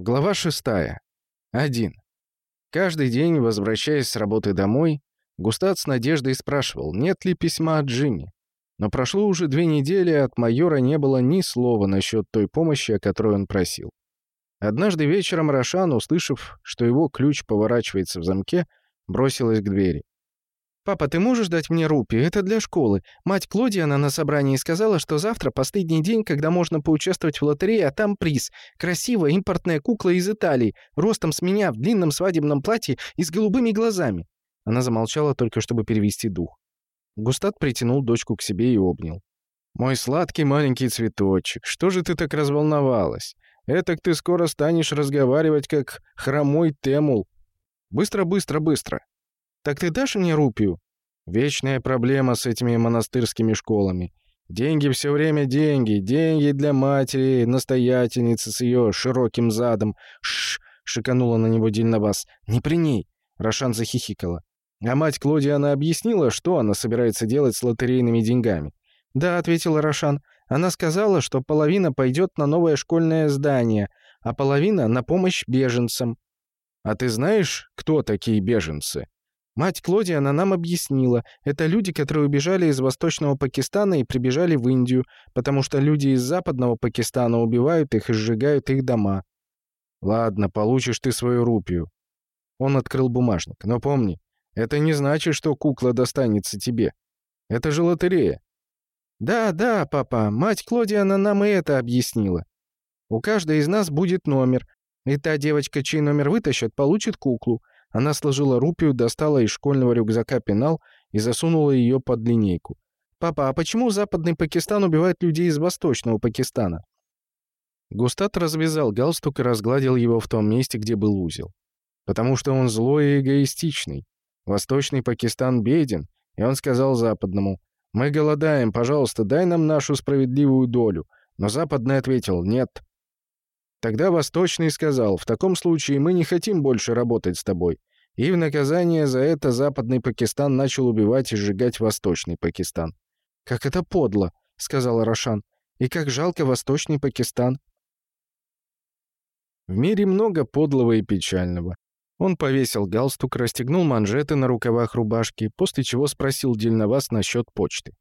Глава шестая. Один. Каждый день, возвращаясь с работы домой, Густат с надеждой спрашивал, нет ли письма от Джимми. Но прошло уже две недели, а от майора не было ни слова насчет той помощи, о которой он просил. Однажды вечером Рошан, услышав, что его ключ поворачивается в замке, бросилась к двери. «Папа, ты можешь дать мне рупию? Это для школы. Мать Клодиана на собрании сказала, что завтра последний день, когда можно поучаствовать в лотерее, а там приз. Красивая импортная кукла из Италии, ростом с меня, в длинном свадебном платье и с голубыми глазами». Она замолчала только, чтобы перевести дух. Густат притянул дочку к себе и обнял. «Мой сладкий маленький цветочек, что же ты так разволновалась? Этак ты скоро станешь разговаривать, как хромой Темул. Быстро, быстро, быстро. Так ты дашь мне рупию? Вечная проблема с этими монастырскими школами. Деньги все время деньги, деньги для матери, настоятельницы с ее широким задом. Шш, шиканула на него Дильнабас. Не при ней. Рошан захихикала. А мать Клодия она объяснила, что она собирается делать с лотерейными деньгами. «Да», — ответила Рошан. «Она сказала, что половина пойдет на новое школьное здание, а половина — на помощь беженцам». «А ты знаешь, кто такие беженцы?» Мать Клодиана нам объяснила, это люди, которые убежали из Восточного Пакистана и прибежали в Индию, потому что люди из Западного Пакистана убивают их и сжигают их дома. Ладно, получишь ты свою рупию. Он открыл бумажник. Но помни, это не значит, что кукла достанется тебе. Это же лотерея. Да, да, папа, мать Клодиана нам и это объяснила. У каждой из нас будет номер, и та девочка, чей номер вытащат, получит куклу. Она сложила рупию, достала из школьного рюкзака пенал и засунула ее под линейку. «Папа, а почему Западный Пакистан убивает людей из Восточного Пакистана?» Густат развязал галстук и разгладил его в том месте, где был узел. «Потому что он злой и эгоистичный. Восточный Пакистан беден, и он сказал Западному, «Мы голодаем, пожалуйста, дай нам нашу справедливую долю». Но Западный ответил, «Нет, Тогда Восточный сказал, «В таком случае мы не хотим больше работать с тобой». И в наказание за это Западный Пакистан начал убивать и сжигать Восточный Пакистан. «Как это подло», — сказал Рошан. «И как жалко Восточный Пакистан». В мире много подлого и печального. Он повесил галстук, расстегнул манжеты на рукавах рубашки, после чего спросил Дельновас насчет почты.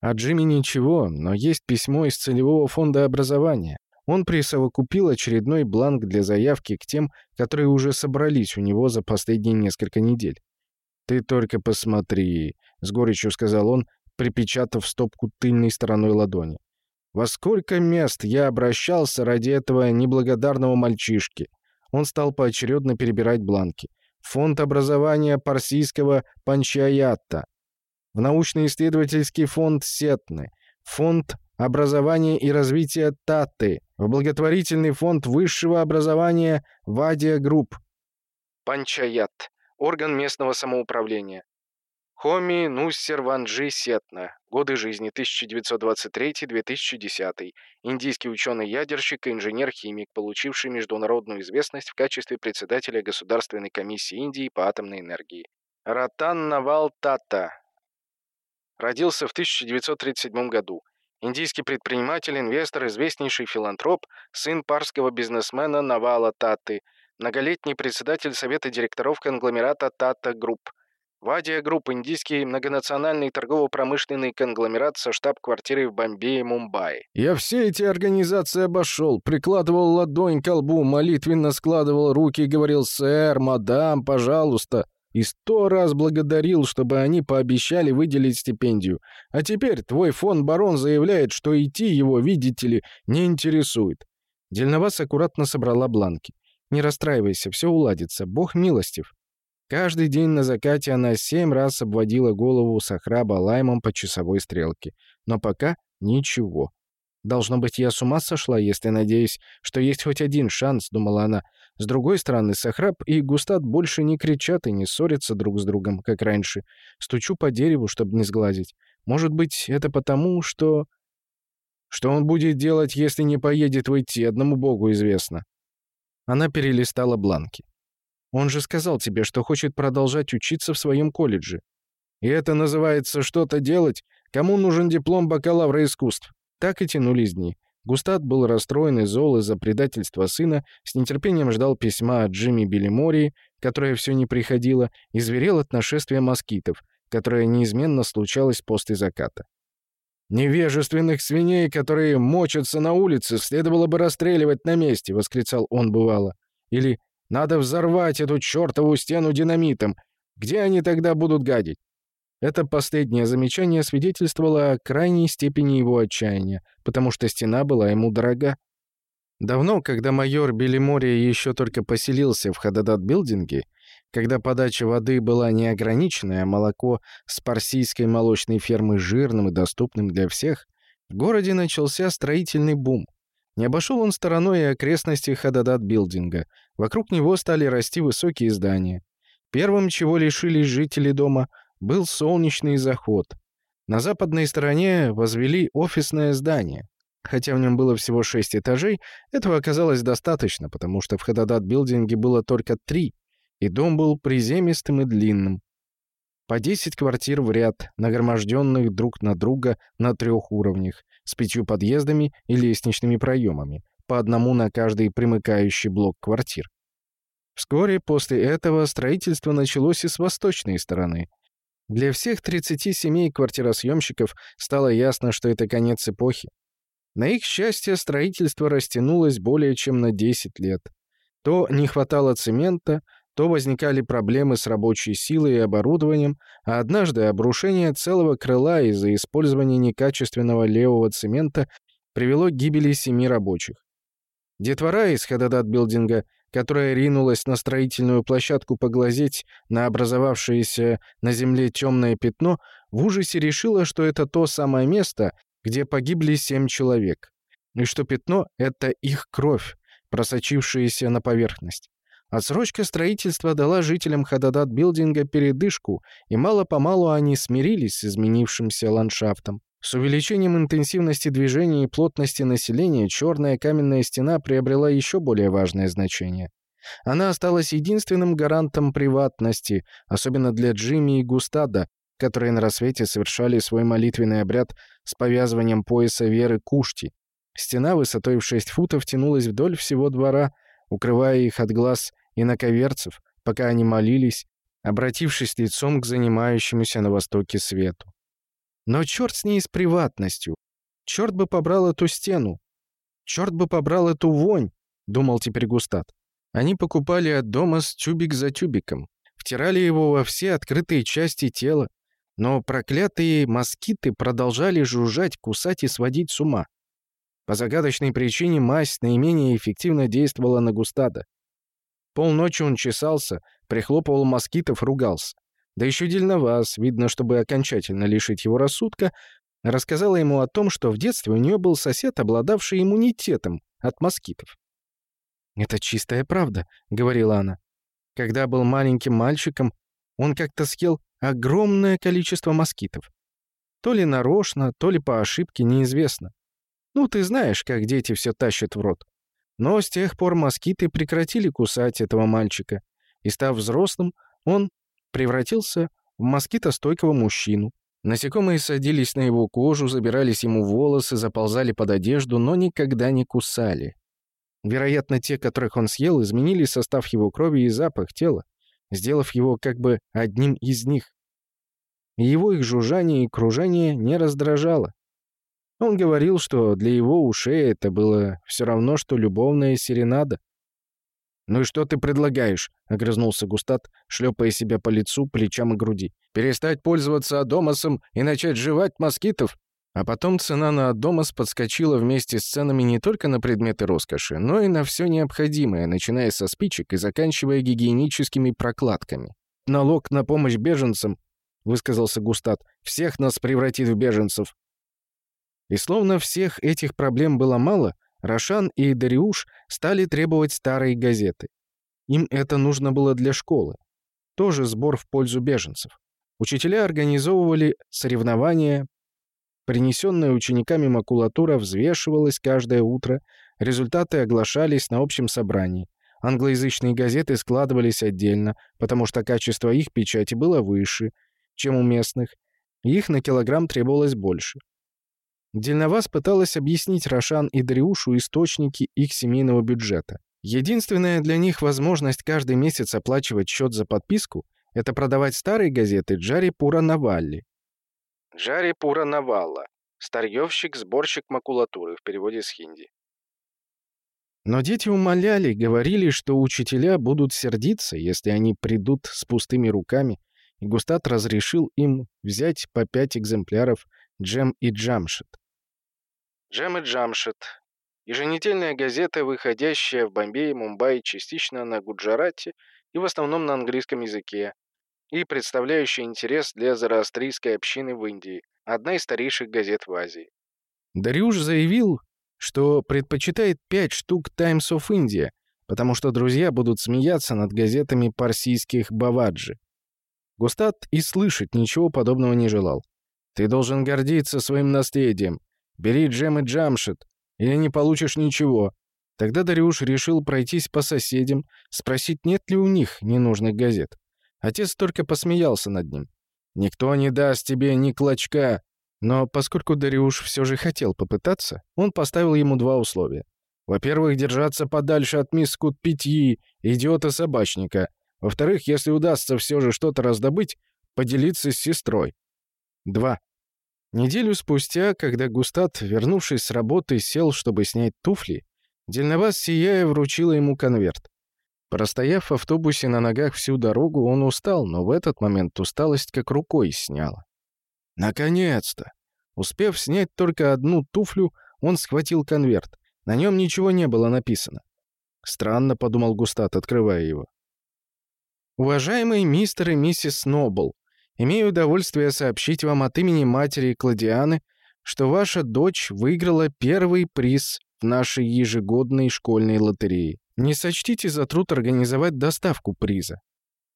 От Джимми ничего, но есть письмо из целевого фонда образования. Он присовокупил очередной бланк для заявки к тем, которые уже собрались у него за последние несколько недель. «Ты только посмотри», — с горечью сказал он, припечатав стопку тыльной стороной ладони. «Во сколько мест я обращался ради этого неблагодарного мальчишки?» Он стал поочередно перебирать бланки. Фонд образования Парсийского Панчаятта, в научно-исследовательский фонд Сетны, фонд образования и развития Таты, в благотворительный фонд высшего образования Вадия Групп. Панчаят. Орган местного самоуправления. Хоми Нуссерванджи Сетна. Годы жизни 1923-2010. Индийский ученый-ядерщик и инженер-химик, получивший международную известность в качестве председателя Государственной комиссии Индии по атомной энергии. Ратан Навал Тата. Родился в 1937 году. Индийский предприниматель, инвестор, известнейший филантроп, сын парсского бизнесмена Навала Таты, многолетний председатель совета директоров конгломерата Тата Групп. Вадия Групп – индийский многонациональный торгово-промышленный конгломерат со штаб-квартирой в Бомбее Мумбаи. «Я все эти организации обошел, прикладывал ладонь ко лбу, молитвенно складывал руки и говорил «Сэр, мадам, пожалуйста» и сто раз благодарил, чтобы они пообещали выделить стипендию. А теперь твой фон барон заявляет, что идти его, видите ли, не интересует». Дельновас аккуратно собрала бланки. «Не расстраивайся, все уладится, бог милостив». Каждый день на закате она семь раз обводила голову Сахраба лаймом по часовой стрелке. Но пока ничего. «Должно быть, я с ума сошла, если надеюсь, что есть хоть один шанс», — думала она. С другой стороны, Сахраб и Густат больше не кричат и не ссорятся друг с другом, как раньше. Стучу по дереву, чтобы не сглазить. Может быть, это потому, что... Что он будет делать, если не поедет выйти, одному богу известно. Она перелистала бланки. Он же сказал тебе, что хочет продолжать учиться в своем колледже. И это называется что-то делать? Кому нужен диплом бакалавра искусств? Так и тянулись дни. Густат был расстроен и зол из-за предательства сына, с нетерпением ждал письма от Джимми Беллимори, которое все не приходило, и зверел от нашествия москитов, которое неизменно случалось после заката. «Невежественных свиней, которые мочатся на улице, следовало бы расстреливать на месте», — восклицал он бывало. Или «Надо взорвать эту чертову стену динамитом. Где они тогда будут гадить?» Это последнее замечание свидетельствовало о крайней степени его отчаяния, потому что стена была ему дорога. Давно, когда майор Белимори еще только поселился в Хададат-билдинге, когда подача воды была неограниченная, а молоко с парсийской молочной фермы жирным и доступным для всех, в городе начался строительный бум. Не обошел он стороной и окрестности Хададат-билдинга. Вокруг него стали расти высокие здания. Первым, чего лишились жители дома — был солнечный заход. На западной стороне возвели офисное здание. Хотя в нем было всего шесть этажей, этого оказалось достаточно, потому что в Хададат-билдинге было только три, и дом был приземистым и длинным. По 10 квартир в ряд, нагроможденных друг на друга на трех уровнях, с пятью подъездами и лестничными проемами, по одному на каждый примыкающий блок квартир. Вскоре после этого строительство началось и с восточной стороны — для всех 30 семей квартиросъемщиков стало ясно, что это конец эпохи. На их счастье строительство растянулось более чем на 10 лет. То не хватало цемента, то возникали проблемы с рабочей силой и оборудованием, а однажды обрушение целого крыла из-за использования некачественного левого цемента привело к гибели семи рабочих. Детвора из Хададат-билдинга которая ринулась на строительную площадку поглазеть на образовавшееся на земле темное пятно, в ужасе решила, что это то самое место, где погибли семь человек, и что пятно — это их кровь, просочившаяся на поверхность. Отсрочка строительства дала жителям Хададат-билдинга передышку, и мало-помалу они смирились с изменившимся ландшафтом. С увеличением интенсивности движения и плотности населения черная каменная стена приобрела еще более важное значение. Она осталась единственным гарантом приватности, особенно для Джимми и Густада, которые на рассвете совершали свой молитвенный обряд с повязыванием пояса веры Кушти. Стена высотой в 6 футов тянулась вдоль всего двора, укрывая их от глаз иноковерцев, пока они молились, обратившись лицом к занимающемуся на востоке свету. Но черт с ней с приватностью. Черт бы побрал эту стену. Черт бы побрал эту вонь, думал теперь Густат. Они покупали от дома с тюбик за тюбиком, втирали его во все открытые части тела, но проклятые москиты продолжали жужжать, кусать и сводить с ума. По загадочной причине мазь наименее эффективно действовала на Густада. Полночи он чесался, прихлопывал москитов, ругался. Да еще Дельноваз, видно, чтобы окончательно лишить его рассудка, рассказала ему о том, что в детстве у нее был сосед, обладавший иммунитетом от москитов. «Это чистая правда», — говорила она. «Когда был маленьким мальчиком, он как-то съел огромное количество москитов. То ли нарочно, то ли по ошибке, неизвестно. Ну, ты знаешь, как дети все тащат в рот. Но с тех пор москиты прекратили кусать этого мальчика, и, став взрослым, он превратился в москитостойкого мужчину. Насекомые садились на его кожу, забирались ему волосы, заползали под одежду, но никогда не кусали. Вероятно, те, которых он съел, изменили состав его крови и запах тела, сделав его как бы одним из них. Его их жужжание и кружение не раздражало. Он говорил, что для его ушей это было все равно, что любовная серенада. «Ну и что ты предлагаешь?» — огрызнулся Густат, шлепая себя по лицу, плечам и груди. «Перестать пользоваться Адомасом и начать жевать москитов?» А потом цена на Адомас подскочила вместе с ценами не только на предметы роскоши, но и на все необходимое, начиная со спичек и заканчивая гигиеническими прокладками. «Налог на помощь беженцам», — высказался Густат, — «всех нас превратит в беженцев». И словно всех этих проблем было мало, Рошан и Дариуш стали требовать старые газеты. Им это нужно было для школы. Тоже сбор в пользу беженцев. Учителя организовывали соревнования, принесенная учениками макулатура взвешивалась каждое утро, результаты оглашались на общем собрании. Англоязычные газеты складывались отдельно, потому что качество их печати было выше, чем у местных, их на килограмм требовалось больше. Дельновас пыталась объяснить Рошан и Дариушу источники их семейного бюджета. Единственная для них возможность каждый месяц оплачивать счет за подписку — это продавать старые газеты Джари Пура Навалли. Джари Пура Навалла. Старьевщик, сборщик макулатуры в переводе с хинди. Но дети умоляли, говорили, что учителя будут сердиться, если они придут с пустыми руками, и Густат разрешил им взять по пять экземпляров «Джем и Джамшет». «Джем и Джамшет» — еженедельная газета, выходящая в Бомбее, Мумбаи, частично на Гуджарате и в основном на английском языке, и представляющая интерес для зороастрийской общины в Индии, одна из старейших газет в Азии. Дариуш заявил, что предпочитает пять штук Times of India, потому что друзья будут смеяться над газетами парсийских Баваджи. Густат и слышать ничего подобного не желал. «Ты должен гордиться своим наследием. Бери Джем и Джамшит, или не получишь ничего». Тогда Дариуш решил пройтись по соседям, спросить, нет ли у них ненужных газет. Отец только посмеялся над ним. «Никто не даст тебе ни клочка!» Но поскольку Дариуш все же хотел попытаться, он поставил ему два условия. Во-первых, держаться подальше от мисс Кут-Питьи, идиота-собачника. Во-вторых, если удастся все же что-то раздобыть, поделиться с сестрой. Два. Неделю спустя, когда Густат, вернувшись с работы, сел, чтобы снять туфли, Дельноваз, сияя, вручила ему конверт. Простояв в автобусе на ногах всю дорогу, он устал, но в этот момент усталость как рукой сняла. Наконец-то! Успев снять только одну туфлю, он схватил конверт. На нем ничего не было написано. Странно, подумал Густат, открывая его. Уважаемый мистер и миссис Нобл, имею удовольствие сообщить вам от имени матери Кладианы, что ваша дочь выиграла первый приз в нашей ежегодной школьной лотерее. Не сочтите за труд организовать доставку приза.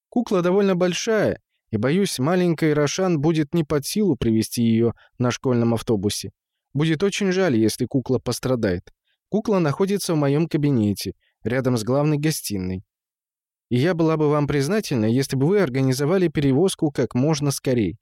Кукла довольно большая, и, боюсь, маленькой Рошан будет не под силу привести ее на школьном автобусе. Будет очень жаль, если кукла пострадает. Кукла находится в моем кабинете, рядом с главной гостиной. И я была бы вам признательна, если бы вы организовали перевозку как можно скорее.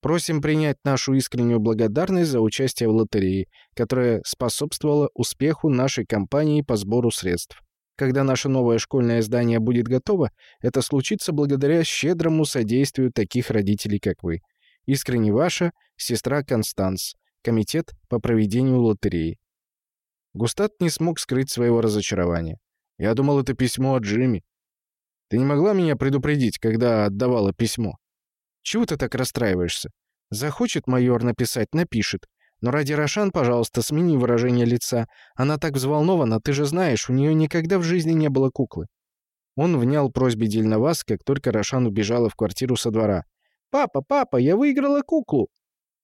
Просим принять нашу искреннюю благодарность за участие в лотерее, которая способствовала успеху нашей кампании по сбору средств. Когда наше новое школьное здание будет готово, это случится благодаря щедрому содействию таких родителей, как вы. Искренне ваша сестра Констанс, Комитет по проведению лотереи. Густат не смог скрыть своего разочарования. Я думал, это письмо от Джимми. Ты не могла меня предупредить, когда отдавала письмо? Чего ты так расстраиваешься? Захочет майор написать, напишет. Но ради Рошан, пожалуйста, смени выражение лица. Она так взволнована, ты же знаешь, у нее никогда в жизни не было куклы». Он внял просьбе Дельновас, как только Рошан убежала в квартиру со двора. «Папа, папа, я выиграла куклу!»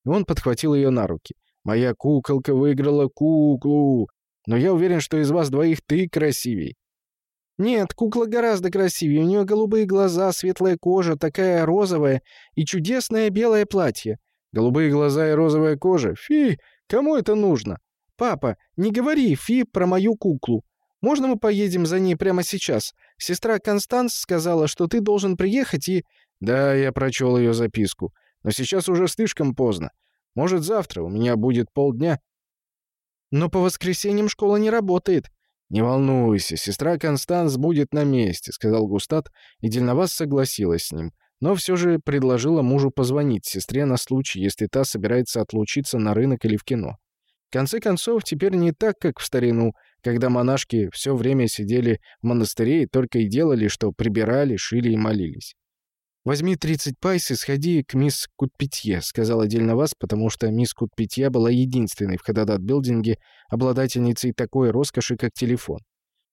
И он подхватил ее на руки. «Моя куколка выиграла куклу! Но я уверен, что из вас двоих ты красивей». «Нет, кукла гораздо красивее. У нее голубые глаза, светлая кожа, такая розовая и чудесное белое платье. Голубые глаза и розовая кожа? Фи, кому это нужно? Папа, не говори фи про мою куклу. Можно мы поедем за ней прямо сейчас? Сестра Констанс сказала, что ты должен приехать и... Да, я прочел ее записку. Но сейчас уже слишком поздно. Может, завтра, у меня будет полдня. Но по воскресеньям школа не работает. «Не волнуйся, сестра Констанс будет на месте», — сказал Густат, и Дельновас согласилась с ним но все же предложила мужу позвонить сестре на случай, если та собирается отлучиться на рынок или в кино. В конце концов, теперь не так, как в старину, когда монашки все время сидели в монастыре и только и делали, что прибирали, шили и молились. «Возьми 30 пайс и сходи к мисс Кутпитье», — отдельно вас, потому что мисс Кутпитье была единственной в Ходадад-билдинге обладательницей такой роскоши, как телефон.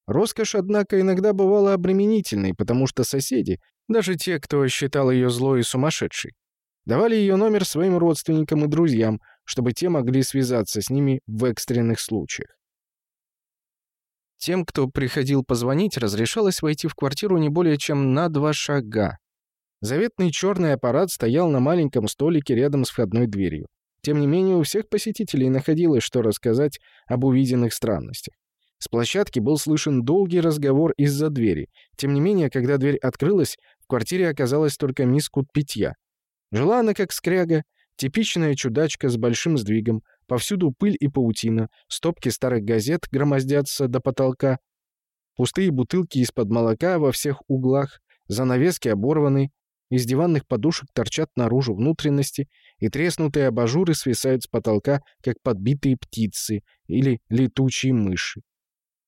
Роскошь, однако, иногда бывала обременительной, потому что соседи, даже те, кто считал ее злой и сумасшедшей, давали ее номер своим родственникам и друзьям, чтобы те могли связаться с ними в экстренных случаях. Тем, кто приходил позвонить, разрешалось войти в квартиру не более чем на два шага. Заветный черный аппарат стоял на маленьком столике рядом с входной дверью. Тем не менее, у всех посетителей находилось что рассказать об увиденных странностях. С площадки был слышен долгий разговор из-за двери. Тем не менее, когда дверь открылась, в квартире оказалась только мисс Кут питья. Жила она как скряга, типичная чудачка с большим сдвигом, Повсюду пыль и паутина, стопки старых газет громоздятся до потолка, пустые бутылки из-под молока во всех углах, занавески оборваны, из диванных подушек торчат наружу внутренности, и треснутые абажуры свисают с потолка, как подбитые птицы или летучие мыши.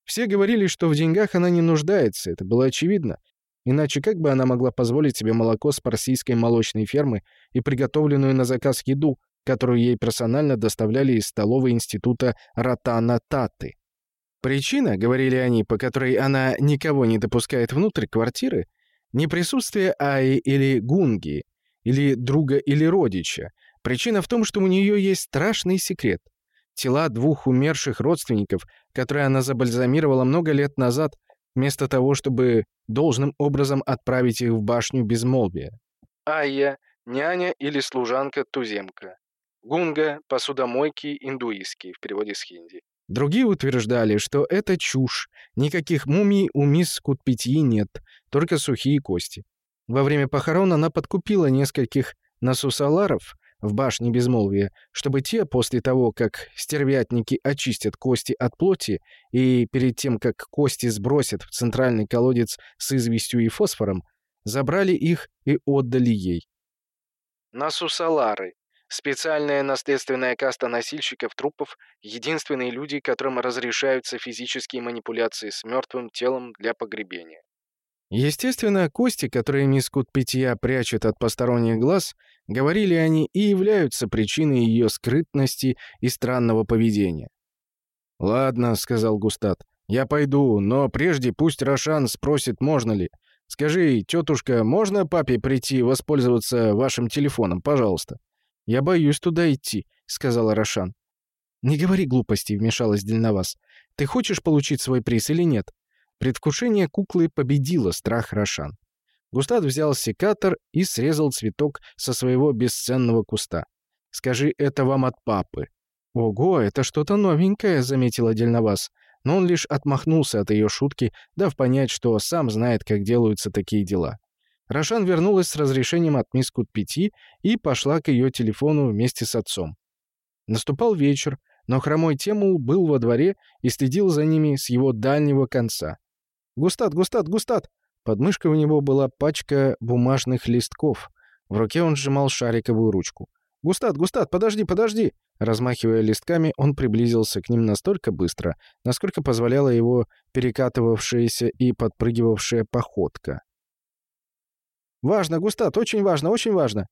Все говорили, что в деньгах она не нуждается, это было очевидно. Иначе как бы она могла позволить себе молоко с парсийской молочной фермы и приготовленную на заказ еду, которую ей персонально доставляли из столовой института Ратана Таты? Причина, говорили они, по которой она никого не допускает внутрь квартиры, не присутствие Аи или Гунги, или друга или родича. Причина в том, что у нее есть страшный секрет. Тела двух умерших родственников, которые она забальзамировала много лет назад, вместо того, чтобы должным образом отправить их в башню безмолвия. Айя — няня или служанка-туземка. Гунга — посудомойки индуистский в переводе с хинди. Другие утверждали, что это чушь, никаких мумий у мисс Кутпитьи нет, только сухие кости. Во время похорон она подкупила нескольких насусаларов в башне Безмолвия, чтобы те, после того, как стервятники очистят кости от плоти и перед тем, как кости сбросят в центральный колодец с известью и фосфором, забрали их и отдали ей. Насусалары Специальная наследственная каста носильщиков трупов — единственные люди, которым разрешаются физические манипуляции с мертвым телом для погребения. Естественно, кости, которые мисс Кутпитья прячет от посторонних глаз, говорили они, и являются причиной ее скрытности и странного поведения. «Ладно», — сказал Густат, — «я пойду, но прежде пусть Рошан спросит, можно ли. Скажи, тетушка, можно папе прийти воспользоваться вашим телефоном, пожалуйста?» «Я боюсь туда идти», — сказала Рошан. «Не говори глупостей», — вмешалась Дельновас. «Ты хочешь получить свой приз или нет?» Предвкушение куклы победило страх Рошан. Густав взял секатор и срезал цветок со своего бесценного куста. «Скажи это вам от папы». «Ого, это что-то новенькое», — заметила Дельновас. Но он лишь отмахнулся от ее шутки, дав понять, что сам знает, как делаются такие дела. Рошан вернулась с разрешением от мисс Кут-5 и пошла к ее телефону вместе с отцом. Наступал вечер, но хромой Темул был во дворе и следил за ними с его дальнего конца. «Густат, Густат, Густат!» Под мышкой у него была пачка бумажных листков. В руке он сжимал шариковую ручку. «Густат, Густат, подожди, подожди!» Размахивая листками, он приблизился к ним настолько быстро, насколько позволяла его перекатывавшаяся и подпрыгивавшая походка. Важно, Густат, очень важно, очень важно!»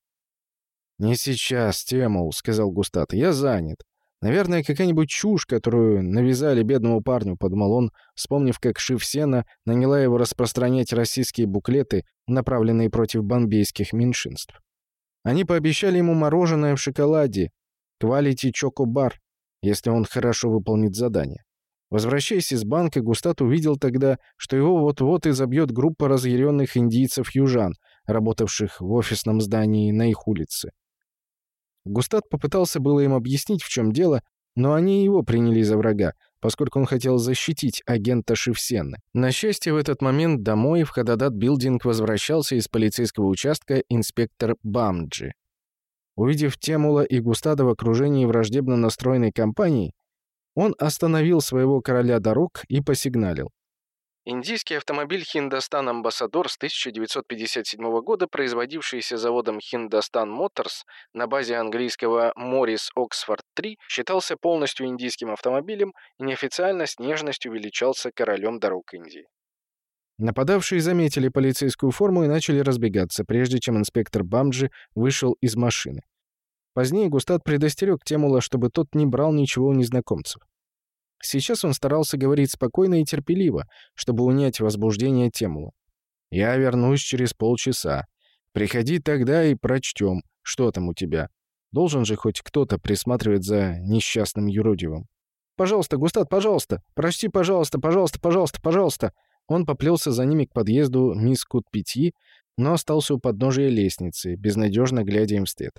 «Не сейчас, Темул», — сказал Густат. «Я занят. Наверное, какая-нибудь чушь, которую навязали бедному парню», — подумал он, вспомнив, как Шивсена наняла его распространять российские буклеты, направленные против бомбейских меньшинств. Они пообещали ему мороженое в шоколаде, квалити чоко-бар, если он хорошо выполнит задание. Возвращаясь из банка, Густад увидел тогда, что его вот-вот изобьет группа разъяренных индийцев-южан, работавших в офисном здании на их улице. Густад попытался было им объяснить, в чем дело, но они его приняли за врага, поскольку он хотел защитить агента Шив Сены. На счастье, в этот момент домой в Ходадад-билдинг возвращался из полицейского участка инспектор Бамджи. Увидев Темула и Густада в окружении враждебно настроенной компании, он остановил своего короля дорог и посигналил. Индийский автомобиль Hindustan Ambassador с 1957 года, производившийся заводом Hindustan Motors на базе английского Morris Oxford 3, считался полностью индийским автомобилем и неофициально с нежностью величался королем дорог Индии. Нападавшие заметили полицейскую форму и начали разбегаться, прежде чем инспектор Бамджи вышел из машины. Позднее Густат предостерег Темула, чтобы тот не брал ничего у незнакомцев. Сейчас он старался говорить спокойно и терпеливо, чтобы унять возбуждение Темула. «Я вернусь через полчаса. Приходи тогда и прочтем, что там у тебя. Должен же хоть кто-то присматривать за несчастным юродивым». «Пожалуйста, Густат, пожалуйста! Прочти, пожалуйста, пожалуйста, пожалуйста, пожалуйста!» Он поплелся за ними к подъезду мисс Кут-Пяти, но остался у подножия лестницы, безнадежно глядя им вслед.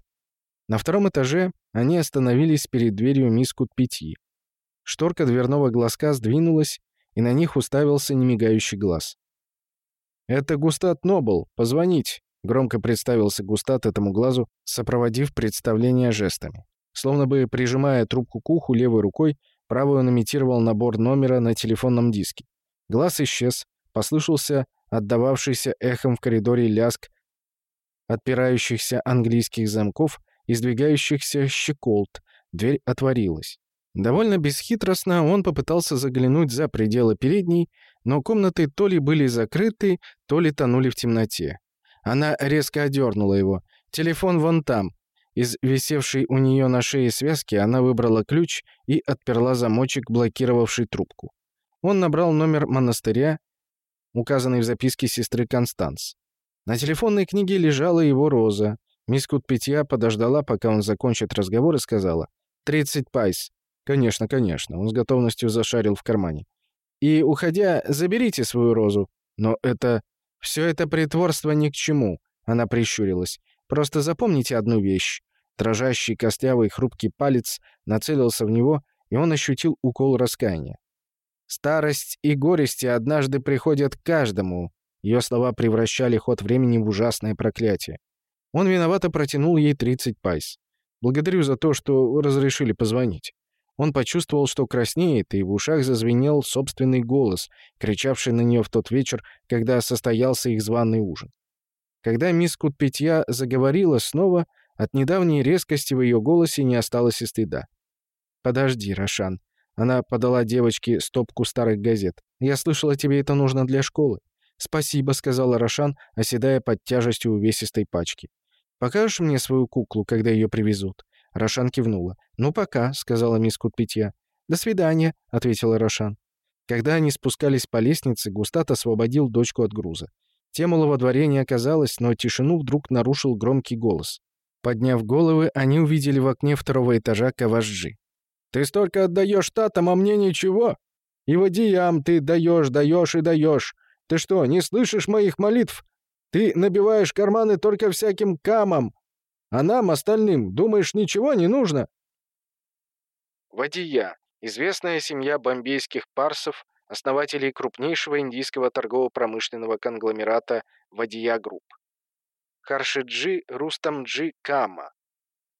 На втором этаже они остановились перед дверью мисс Кут-Пяти. Шторка дверного глазка сдвинулась, и на них уставился немигающий глаз. «Это Густат Нобл. Позвонить!» — громко представился Густат этому глазу, сопроводив представление жестами. Словно бы прижимая трубку к уху левой рукой, правой он имитировал набор номера на телефонном диске. Глаз исчез, послышался отдававшийся эхом в коридоре ляск отпирающихся английских замков и сдвигающихся щеколд. Дверь отворилась. Довольно бесхитростно он попытался заглянуть за пределы передней, но комнаты то ли были закрыты, то ли тонули в темноте. Она резко одернула его. «Телефон вон там». Из висевшей у нее на шее связки она выбрала ключ и отперла замочек, блокировавший трубку. Он набрал номер монастыря, указанный в записке сестры Констанс. На телефонной книге лежала его роза. Мисс Кутпитья подождала, пока он закончит разговор, и сказала «Тридцать пайс». «Конечно, конечно», — он с готовностью зашарил в кармане. «И, уходя, заберите свою розу». «Но это... все это притворство ни к чему», — она прищурилась. «Просто запомните одну вещь». Дрожащий, костлявый, хрупкий палец нацелился в него, и он ощутил укол раскаяния. «Старость и горести однажды приходят к каждому», ее слова превращали ход времени в ужасное проклятие. Он виновато протянул ей 30 пайс. «Благодарю за то, что разрешили позвонить». Он почувствовал, что краснеет, и в ушах зазвенел собственный голос, кричавший на нее в тот вечер, когда состоялся их званый ужин. Когда мисс Кутпитья заговорила снова, от недавней резкости в ее голосе не осталось и стыда. «Подожди, Рошан». Она подала девочке стопку старых газет. «Я слышала, тебе это нужно для школы». «Спасибо», — сказала Рошан, оседая под тяжестью увесистой пачки. «Покажешь мне свою куклу, когда ее привезут?» Рошан кивнула. «Ну, пока», — сказала мисс Кутпитья. «До свидания», — ответила Рошан. Когда они спускались по лестнице, Густат освободил дочку от груза. Темула во дворе не оказалось, но тишину вдруг нарушил громкий голос. Подняв головы, они увидели в окне второго этажа Каважджи. «Ты столько отдаешь татам, а мне ничего? И водиям ты даешь, даешь и даешь. Ты что, не слышишь моих молитв? Ты набиваешь карманы только всяким камам, а нам, остальным, думаешь, ничего не нужно?» Вадия – известная семья бомбейских парсов, основателей крупнейшего индийского торгово-промышленного конгломерата Вадия Групп. Харшиджи Рустамджи Кама.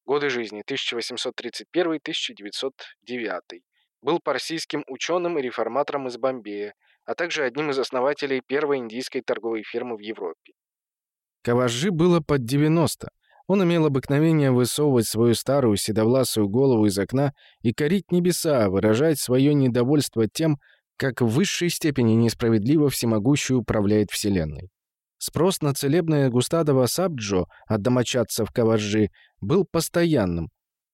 Годы жизни 1831-1909. Был парсийским ученым и реформатором из Бомбея, а также одним из основателей первой индийской торговой фирмы в Европе. Каважи было под 90. Он имел обыкновение высовывать свою старую седовласую голову из окна и корить небеса, выражать свое недовольство тем, как в высшей степени несправедливо всемогущий управляет Вселенной. Спрос на целебное густадово сабджо от домочадцев Каважи был постоянным,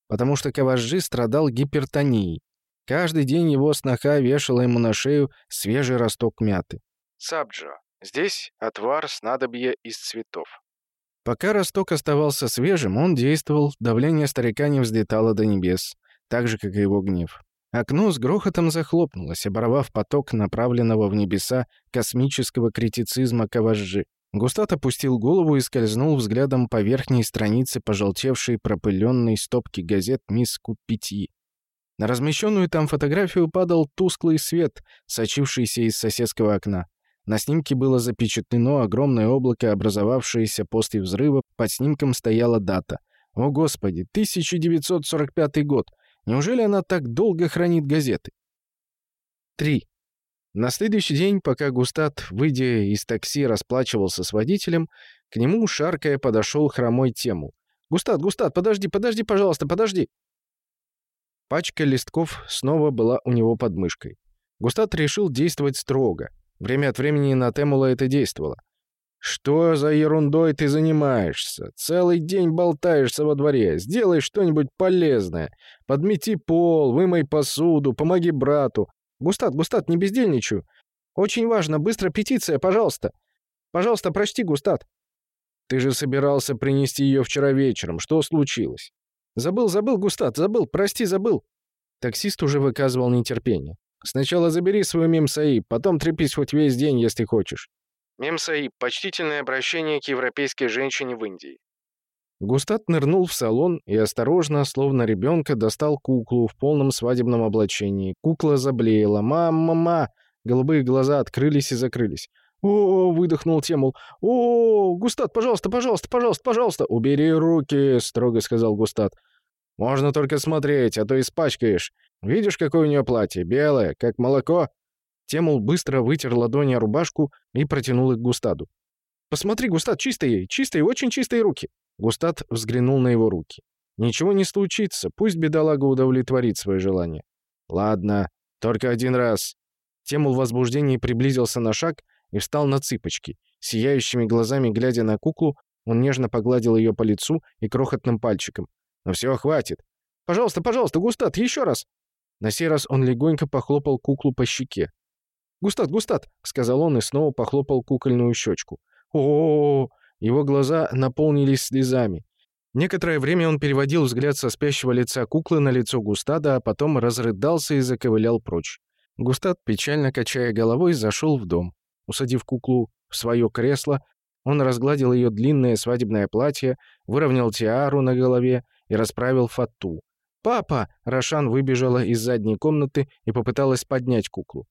потому что Каважи страдал гипертонией, Каждый день его сноха вешала ему на шею свежий росток мяты. Сабджо. Здесь отвар снадобья из цветов. Пока росток оставался свежим, он действовал, давление старика не взлетало до небес, так же, как и его гнев. Окно с грохотом захлопнулось, оборвав поток направленного в небеса космического критицизма Каважжи. Густат опустил голову и скользнул взглядом по верхней странице пожелтевшей пропыленной стопки газет «Мисс Купити». На размещенную там фотографию падал тусклый свет, сочившийся из соседского окна. На снимке было запечатлено огромное облако, образовавшееся после взрыва. Под снимком стояла дата. О, Господи, 1945 год. Неужели она так долго хранит газеты? 3. На следующий день, пока Густат, выйдя из такси, расплачивался с водителем, к нему, шаркая, подошел хромой Тему. «Густат, Густат, подожди, подожди, пожалуйста, подожди!» Пачка листков снова была у него под мышкой. Густат решил действовать строго. Время от времени на Темула это действовало. «Что за ерундой ты занимаешься? Целый день болтаешься во дворе. Сделай что-нибудь полезное. Подмети пол, вымой посуду, помоги брату. Густат, Густат, не бездельничаю. Очень важно, быстро петиция, пожалуйста. Пожалуйста, прочти, Густат». «Ты же собирался принести ее вчера вечером. Что случилось?» «Забыл, забыл, Густат, забыл, прости, забыл». Таксист уже выказывал нетерпение. «Сначала забери свой мемсаиб, потом трепись хоть весь день, если хочешь». Мемсаиб – почтительное обращение к европейской женщине в Индии. Густат нырнул в салон и осторожно, словно ребенка, достал куклу в полном свадебном облачении. Кукла заблеяла. «Мама, мама!» Голубые глаза открылись и закрылись. «О!» — выдохнул Темул. «О! Густат, пожалуйста, пожалуйста, пожалуйста, пожалуйста!» «Убери руки!» — строго сказал Густат. Можно только смотреть, а то испачкаешь. Видишь, какое у нее платье? Белое, как молоко». Темул быстро вытер ладони о рубашку и протянул их Густаду. «Посмотри, Густад, чистые, чистые, очень чистые руки!» Густад взглянул на его руки. «Ничего не случится, пусть бедолага удовлетворит свое желание». «Ладно, только один раз». Темул в возбуждении приблизился на шаг и встал на цыпочки. Сияющими глазами, глядя на куклу, он нежно погладил ее по лицу и крохотным пальчиком. «Ну все, хватит. Пожалуйста, пожалуйста, Густат, еще раз!» На сей раз он легонько похлопал куклу по щеке. «Густат, Густат!» — сказал он и снова похлопал кукольную щечку. о, -о, -о, Его глаза наполнились слезами. Некоторое время он переводил взгляд со спящего лица куклы на лицо Густада, а потом разрыдался и заковылял прочь. Густад, печально качая головой, зашел в дом. Усадив куклу в свое кресло, он разгладил ее длинное свадебное платье, выровнял тиару на голове и расправил фату. «Папа!» — Рошан выбежала из задней комнаты и попыталась поднять куклу.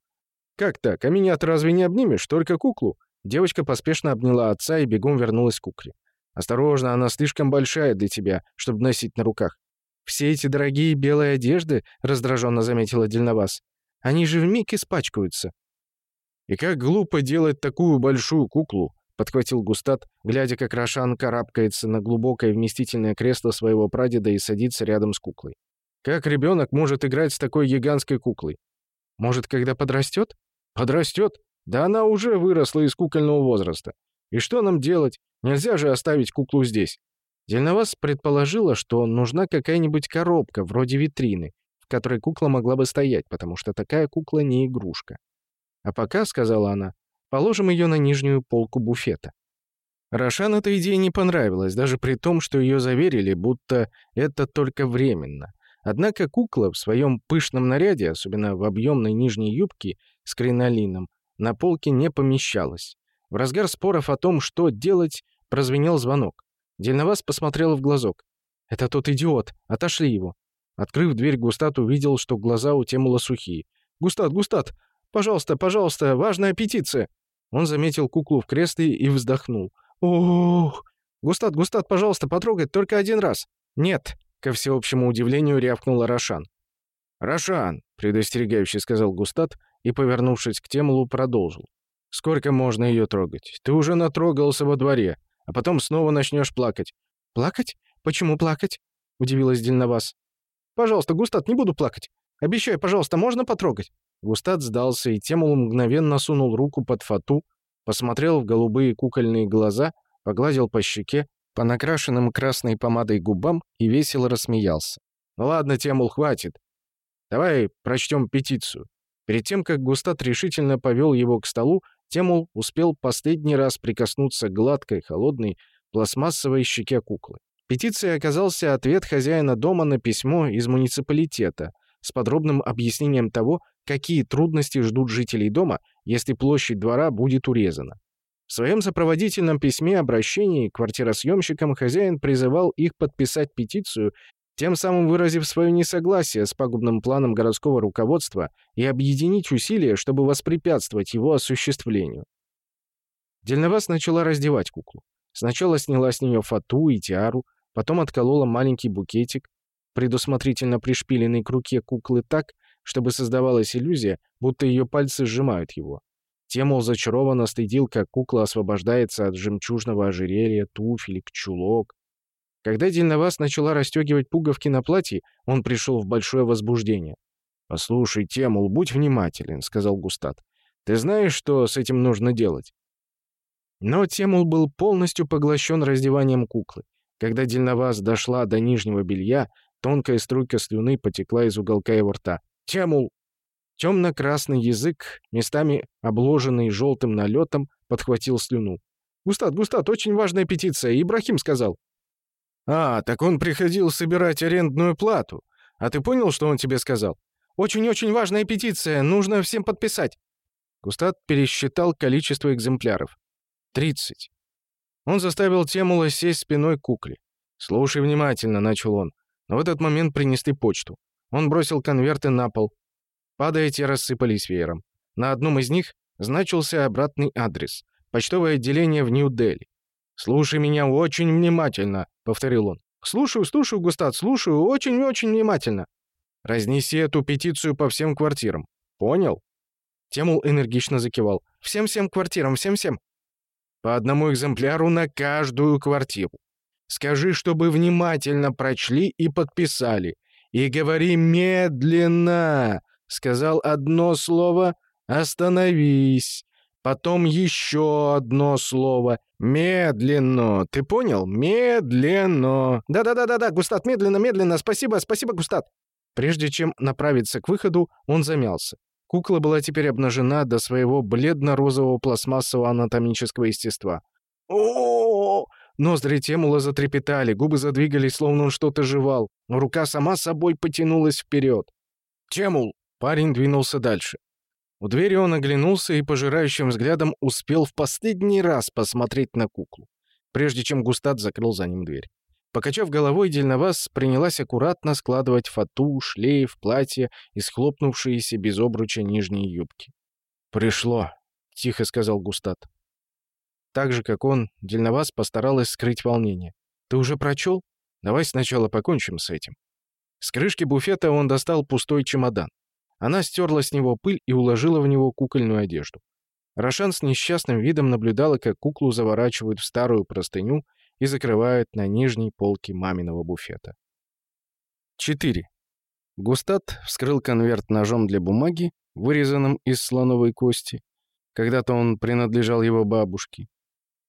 «Как так? А меня ты разве не обнимешь? Только куклу?» Девочка поспешно обняла отца и бегом вернулась к кукле. «Осторожно, она слишком большая для тебя, чтобы носить на руках». «Все эти дорогие белые одежды», — раздраженно заметила Дельновас, — «они же вмиг испачкаются». «И как глупо делать такую большую куклу», — подхватил Густат, глядя, как Рошан карабкается на глубокое вместительное кресло своего прадеда и садится рядом с куклой. «Как ребенок может играть с такой гигантской куклой? Может, когда подрастет?» Подрастет? Да она уже выросла из кукольного возраста. И что нам делать? Нельзя же оставить куклу здесь. Дельновас предположила, что нужна какая-нибудь коробка, вроде витрины, в которой кукла могла бы стоять, потому что такая кукла не игрушка. А пока, — сказала она, — положим ее на нижнюю полку буфета. Рошан эта идея не понравилась, даже при том, что ее заверили, будто это только временно. Однако кукла в своем пышном наряде, особенно в объемной нижней юбке с кринолином, на полке не помещалась. В разгар споров о том, что делать, прозвенел звонок. Дельновас посмотрел в глазок. «Это тот идиот! Отошли его!» Открыв дверь, Густат увидел, что глаза у Темула сухие. «Густат, Густат! Пожалуйста, пожалуйста! Важная петиция!» Он заметил куклу в кресле и вздохнул. «Ох! Густат, Густат, пожалуйста, потрогать только один раз!» «Нет!» Ко всеобщему удивлению рявкнула Рошан. «Рошан!» — предостерегающе сказал Густат и, повернувшись к Темлу, продолжил. «Сколько можно ее трогать? Ты уже натрогался во дворе, а потом снова начнешь плакать». «Плакать? Почему плакать?» — удивилась Дельновас. «Пожалуйста, Густат, не буду плакать. Обещаю, пожалуйста, можно потрогать?» Густат сдался, и Темул мгновенно сунул руку под фату, посмотрел в голубые кукольные глаза, погладил по щеке по накрашенным красной помадой губам и весело рассмеялся. «Ну ладно, Темул, хватит. Давай прочтем петицию». Перед тем, как Густат решительно повел его к столу, Темул успел последний раз прикоснуться к гладкой, холодной, пластмассовой щеке куклы. Петицией оказался ответ хозяина дома на письмо из муниципалитета с подробным объяснением того, какие трудности ждут жителей дома, если площадь двора будет урезана. В своем сопроводительном письме обращении к квартиросъемщикам хозяин призывал их подписать петицию, тем самым выразив свое несогласие с пагубным планом городского руководства и объединить усилия, чтобы воспрепятствовать его осуществлению. Дельновас начала раздевать куклу. Сначала сняла с нее фату и тиару, потом отколола маленький букетик, предусмотрительно пришпиленный к руке куклы так, чтобы создавалась иллюзия, будто ее пальцы сжимают его. Темул зачарованно следил, как кукла освобождается от жемчужного ожерелья, туфелек, чулок. Когда Дельновас начала расстегивать пуговки на платье, он пришел в большое возбуждение. «Послушай, Темул, будь внимателен», — сказал Густат. «Ты знаешь, что с этим нужно делать?» Но Темул был полностью поглощен раздеванием куклы. Когда Дельновас дошла до нижнего белья, тонкая струйка слюны потекла из уголка его рта. «Темул, Темно-красный язык, местами обложенный желтым налетом, подхватил слюну. «Густат, Густат, очень важная петиция, Ибрахим сказал». «А, так он приходил собирать арендную плату. А ты понял, что он тебе сказал?» «Очень-очень важная петиция, нужно всем подписать». Густат пересчитал количество экземпляров. «Тридцать». Он заставил Темула сесть спиной к кукле. «Слушай внимательно», — начал он. Но в этот момент принесли почту. Он бросил конверты на пол, Падая, рассыпались веером. На одном из них значился обратный адрес. Почтовое отделение в Нью-Дели. «Слушай меня очень внимательно», — повторил он. «Слушаю, слушаю, Густат, слушаю, очень-очень внимательно». «Разнеси эту петицию по всем квартирам». «Понял?» Темул энергично закивал. «Всем-всем квартирам, всем-всем». «По одному экземпляру на каждую квартиру. Скажи, чтобы внимательно прочли и подписали. И говори медленно. Сказал одно слово — остановись. Потом еще одно слово. Медленно. Ты понял? Медленно. Да-да-да-да-да, Густат, медленно, медленно. Спасибо, спасибо, Густат. Прежде чем направиться к выходу, он замялся. Кукла была теперь обнажена до своего бледно-розового пластмассового анатомического естества. о Ноздри Темула затрепетали, губы задвигались, словно он что-то жевал. Но рука сама собой потянулась вперед. «Темул!» Парень двинулся дальше. У двери он оглянулся и пожирающим взглядом успел в последний раз посмотреть на куклу, прежде чем Густат закрыл за ним дверь. Покачав головой, Дельновас принялась аккуратно складывать фату, шлейф, платье и схлопнувшиеся без обруча нижние юбки. «Пришло», — тихо сказал Густат. Так же, как он, Дельновас постаралась скрыть волнение. «Ты уже прочел? Давай сначала покончим с этим». С крышки буфета он достал пустой чемодан. Она стерла с него пыль и уложила в него кукольную одежду. Рошан с несчастным видом наблюдала, как куклу заворачивают в старую простыню и закрывают на нижней полке маминого буфета. 4. Густат вскрыл конверт ножом для бумаги, вырезанным из слоновой кости. Когда-то он принадлежал его бабушке.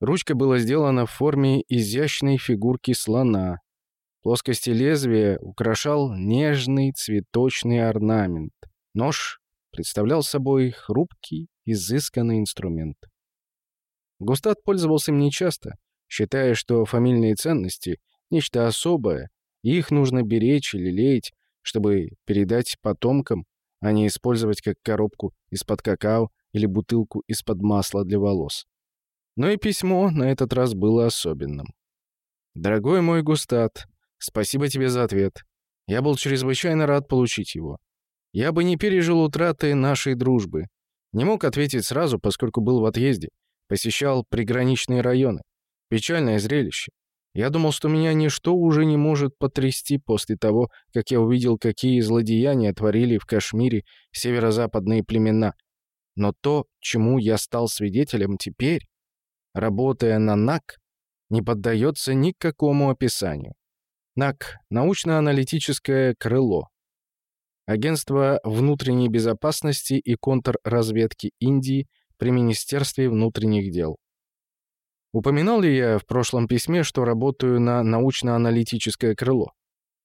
Ручка была сделана в форме изящной фигурки слона. Плоскости лезвия украшал нежный цветочный орнамент. Нож представлял собой хрупкий, изысканный инструмент. Густат пользовался им нечасто, считая, что фамильные ценности — нечто особое, и их нужно беречь или лелеять, чтобы передать потомкам, а не использовать как коробку из-под какао или бутылку из-под масла для волос. Но и письмо на этот раз было особенным. «Дорогой мой Густат, спасибо тебе за ответ. Я был чрезвычайно рад получить его. Я бы не пережил утраты нашей дружбы. Не мог ответить сразу, поскольку был в отъезде. Посещал приграничные районы. Печальное зрелище. Я думал, что меня ничто уже не может потрясти после того, как я увидел, какие злодеяния творили в Кашмире северо-западные племена. Но то, чему я стал свидетелем теперь, работая на НАК, не поддается никакому описанию. НАК — научно-аналитическое крыло. Агентство внутренней безопасности и контрразведки Индии при Министерстве внутренних дел. Упоминал ли я в прошлом письме, что работаю на научно-аналитическое крыло?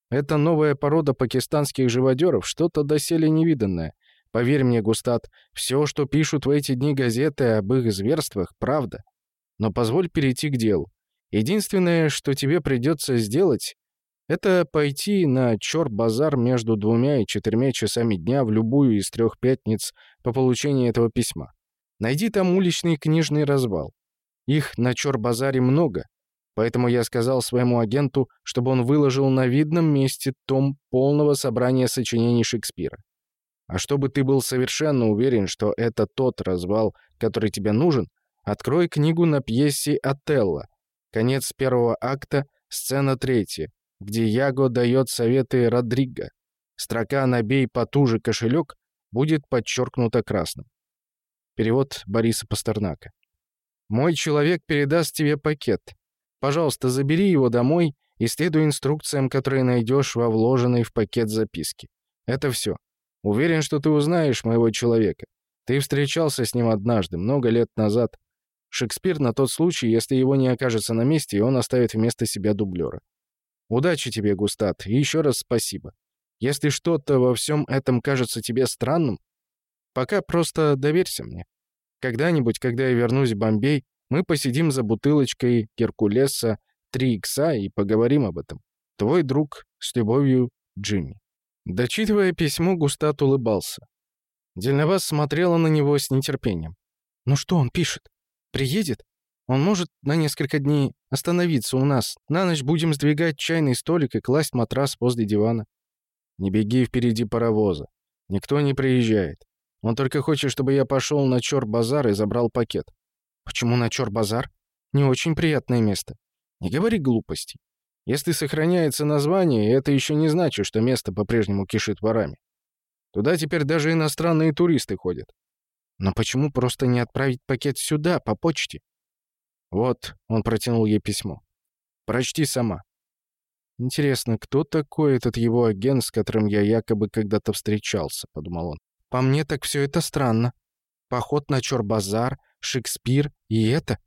Это новая порода пакистанских живодеров, что-то доселе невиданное. Поверь мне, Густат, все, что пишут в эти дни газеты об их зверствах, правда. Но позволь перейти к делу. Единственное, что тебе придется сделать, это пойти на чор-базар между двумя и четырьмя часами дня в любую из трех пятниц по получении этого письма. Найди там уличный книжный развал. Их на чор-базаре много, поэтому я сказал своему агенту, чтобы он выложил на видном месте том полного собрания сочинений Шекспира. А чтобы ты был совершенно уверен, что это тот развал, который тебе нужен, Открой книгу на пьесе «Отелло». Конец первого акта, сцена третья, где Яго дает советы Родриго. Строка «Набей потуже кошелек» будет подчеркнута красным. Перевод Бориса Пастернака. «Мой человек передаст тебе пакет. Пожалуйста, забери его домой и следуй инструкциям, которые найдешь во вложенной в пакет записке. Это все. Уверен, что ты узнаешь моего человека. Ты встречался с ним однажды, много лет назад. Шекспир на тот случай, если его не окажется на месте, и он оставит вместо себя дублера. Удачи тебе, Густат, и еще раз спасибо. Если что-то во всем этом кажется тебе странным, пока просто доверься мне. Когда-нибудь, когда я вернусь в Бомбей, мы посидим за бутылочкой Геркулеса 3 икса и поговорим об этом. Твой друг, с любовью, Джимми. Дочитывая письмо, Густат улыбался. Дельновас смотрела на него с нетерпением. «Ну что он пишет?» Приедет? Он может на несколько дней остановиться у нас. На ночь будем сдвигать чайный столик и класть матрас возле дивана. Не беги впереди паровоза. Никто не приезжает. Он только хочет, чтобы я пошел на Чор-базар и забрал пакет. Почему на Чор-базар? Не очень приятное место. Не говори глупостей. Если сохраняется название, это еще не значит, что место по-прежнему кишит ворами. Туда теперь даже иностранные туристы ходят. Но почему просто не отправить пакет сюда, по почте? Вот, он протянул ей письмо. Прочти сама. Интересно, кто такой этот его агент, с которым я якобы когда-то встречался, подумал он. По мне так все это странно. Поход на Чорбазар, Шекспир и это.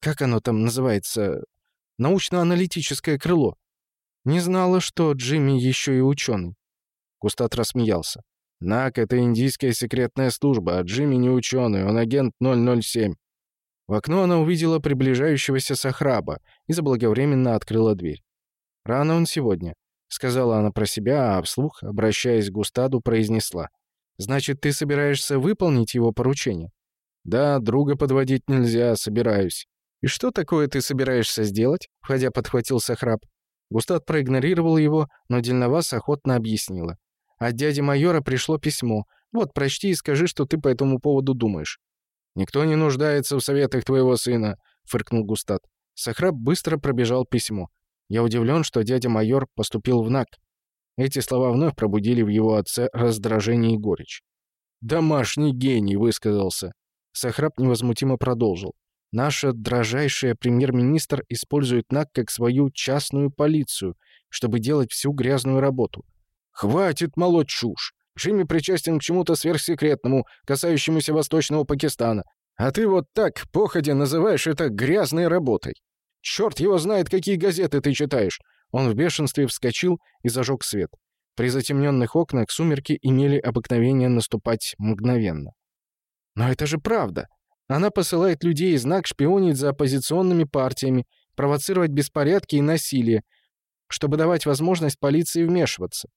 Как оно там называется? Научно-аналитическое крыло. Не знала, что Джимми еще и ученый. Густат рассмеялся. «НАК — это индийская секретная служба, а Джимми не ученый, он агент 007». В окно она увидела приближающегося Сахраба и заблаговременно открыла дверь. «Рано он сегодня», — сказала она про себя, а вслух, обращаясь к Густаду, произнесла. «Значит, ты собираешься выполнить его поручение?» «Да, друга подводить нельзя, собираюсь». «И что такое ты собираешься сделать?» — входя подхватил Сахраб. Густат проигнорировал его, но Дельновас охотно объяснила. От дяди майора пришло письмо. Вот, прочти и скажи, что ты по этому поводу думаешь». «Никто не нуждается в советах твоего сына», — фыркнул Густат. Сахраб быстро пробежал письмо. Я удивлен, что дядя майор поступил в НАК. Эти слова вновь пробудили в его отце раздражение и горечь. «Домашний гений», — высказался. Сахраб невозмутимо продолжил. «Наша дрожайшая премьер-министр использует НАК как свою частную полицию, чтобы делать всю грязную работу. «Хватит молоть чушь! Джимми причастен к чему-то сверхсекретному, касающемуся Восточного Пакистана. А ты вот так, походя, называешь это грязной работой. Черт его знает, какие газеты ты читаешь!» Он в бешенстве вскочил и зажег свет. При затемненных окнах сумерки имели обыкновение наступать мгновенно. «Но это же правда!» Она посылает людей знак шпионить за оппозиционными партиями, провоцировать беспорядки и насилие, чтобы давать возможность полиции вмешиваться.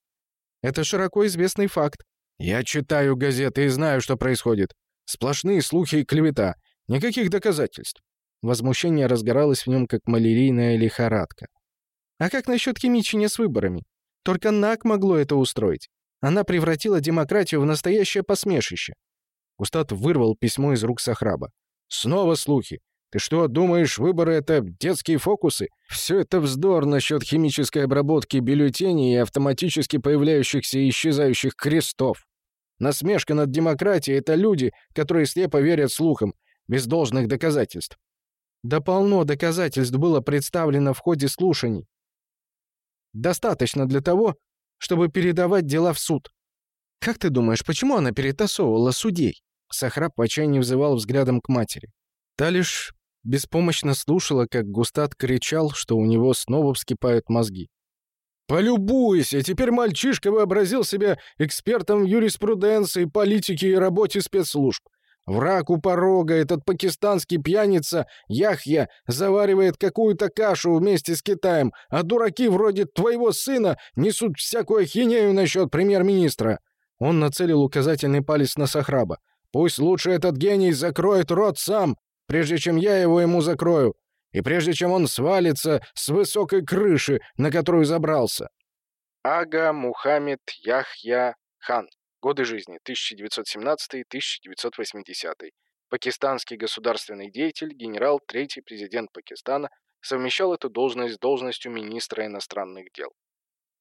Это широко известный факт. Я читаю газеты и знаю, что происходит. Сплошные слухи и клевета. Никаких доказательств. Возмущение разгоралось в нем, как малярийная лихорадка. А как насчет химичения с выборами? Только НАК могло это устроить. Она превратила демократию в настоящее посмешище. Густат вырвал письмо из рук Сахраба. «Снова слухи. Ты что, думаешь, выборы — это детские фокусы? Все это вздор насчет химической обработки бюллетеней и автоматически появляющихся и исчезающих крестов. Насмешка над демократией — это люди, которые слепо верят слухам, без должных доказательств. Да полно доказательств было представлено в ходе слушаний. Достаточно для того, чтобы передавать дела в суд. Как ты думаешь, почему она перетасовывала судей? Сахраб в отчаянии взывал взглядом к матери. Та лишь беспомощно слушала, как Густат кричал, что у него снова вскипают мозги. «Полюбуйся! Теперь мальчишка вообразил себя экспертом в юриспруденции, политике и работе спецслужб. Враг у порога, этот пакистанский пьяница Яхья заваривает какую-то кашу вместе с Китаем, а дураки вроде твоего сына несут всякую ахинею насчет премьер-министра». Он нацелил указательный палец на Сахраба. «Пусть лучше этот гений закроет рот сам, прежде чем я его ему закрою, и прежде чем он свалится с высокой крыши, на которую забрался. Ага Мухаммед Яхья Хан. Годы жизни 1917-1980. Пакистанский государственный деятель, генерал, третий президент Пакистана, совмещал эту должность с должностью министра иностранных дел.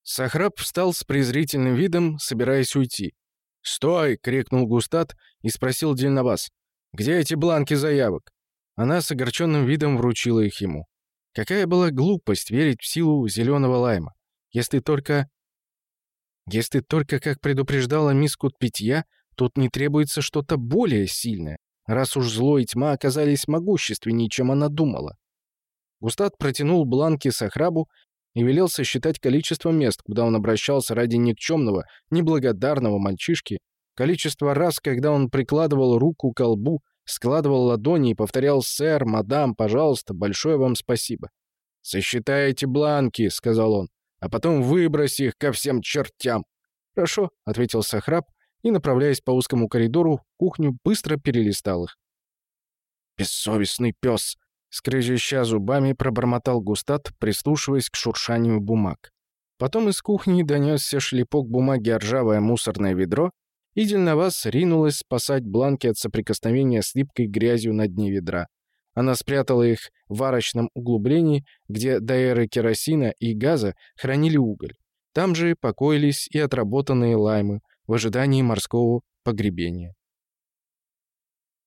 Сахраб встал с презрительным видом, собираясь уйти. «Стой!» — крикнул Густат и спросил Дельновас. «Где эти бланки заявок?» Она с огорченным видом вручила их ему. Какая была глупость верить в силу зеленого лайма. Если только... Если только, как предупреждала мисс Кутпитья, тут не требуется что-то более сильное, раз уж зло и тьма оказались могущественнее, чем она думала. Густат протянул бланки Сахрабу и велел сосчитать количество мест, куда он обращался ради никчемного, неблагодарного мальчишки, количество раз, когда он прикладывал руку к колбу, складывал ладони и повторял «Сэр, мадам, пожалуйста, большое вам спасибо». «Сосчитайте бланки», — сказал он, «а потом выбрось их ко всем чертям». «Хорошо», — ответил Сахраб и, направляясь по узкому коридору, кухню быстро перелистал их. «Бессовестный пес!» — скрежеща зубами пробормотал Густат, прислушиваясь к шуршанию бумаг. Потом из кухни донесся шлепок бумаги о ржавое мусорное ведро, и вас ринулась спасать бланки от соприкосновения с липкой грязью на дне ведра. Она спрятала их в варочном углублении, где до эры керосина и газа хранили уголь. Там же покоились и отработанные лаймы в ожидании морского погребения.